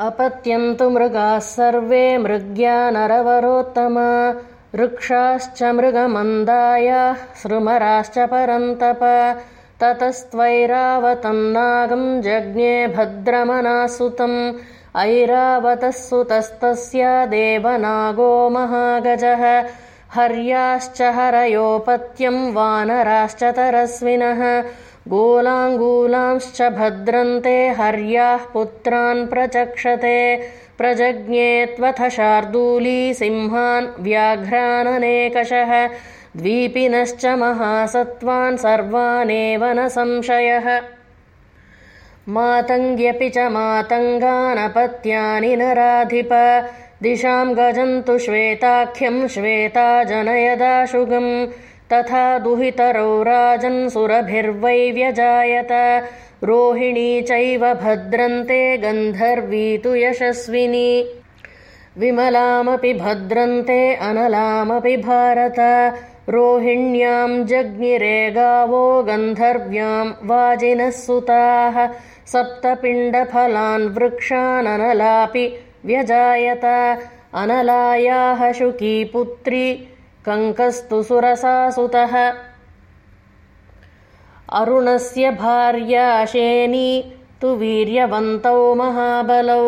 अपत्यन्तु मृगाः सर्वे मृग्या नरवरोत्तमा वृक्षाश्च मृगमन्दायाः सृमराश्च परन्तप। ततस्त्वैरावतन्नागम् जज्ञे भद्रमनासुतम्। ऐरावतः सुतस्तस्य देवनागो महागजः। हर्याश्च हरयोपत्यम् वानराश्च तरस्विनः गोलाङ्गूलांश्च भद्रन्ते हर्याः पुत्रान् प्रचक्षते प्रजज्ञे त्वथ शार्दूली सिंहान् व्याघ्राननेकषः द्वीपिनश्च महासत्त्वान् सर्वानेव न संशयः। मातङ्ग्यपि च मातङ्गानपत्यानि नराधिप दिशां गजन्तु श्वेताख्यं श्वेता जनयदाशुगम् तथा दुहितरौ राजन्सुरभिर्वै व्यजायत। रोहिणी चैव भद्रन्ते गन्धर्वी तु यशस्विनी। विमलामपि भद्रन्ते अनलामपि भारत। रोहिण्यां जज्ञिरे गावो गन्धर्व्यां वाजिनः सुताः। सप्तपिण्डफलान् वृक्षाननलापि व्यजायत। अनलायाः शुकी पुत्री कङ्कस्तु सुरसासुतः। अरुणस्य भार्याशेनी तु वीर्यवन्तौ महाबलौ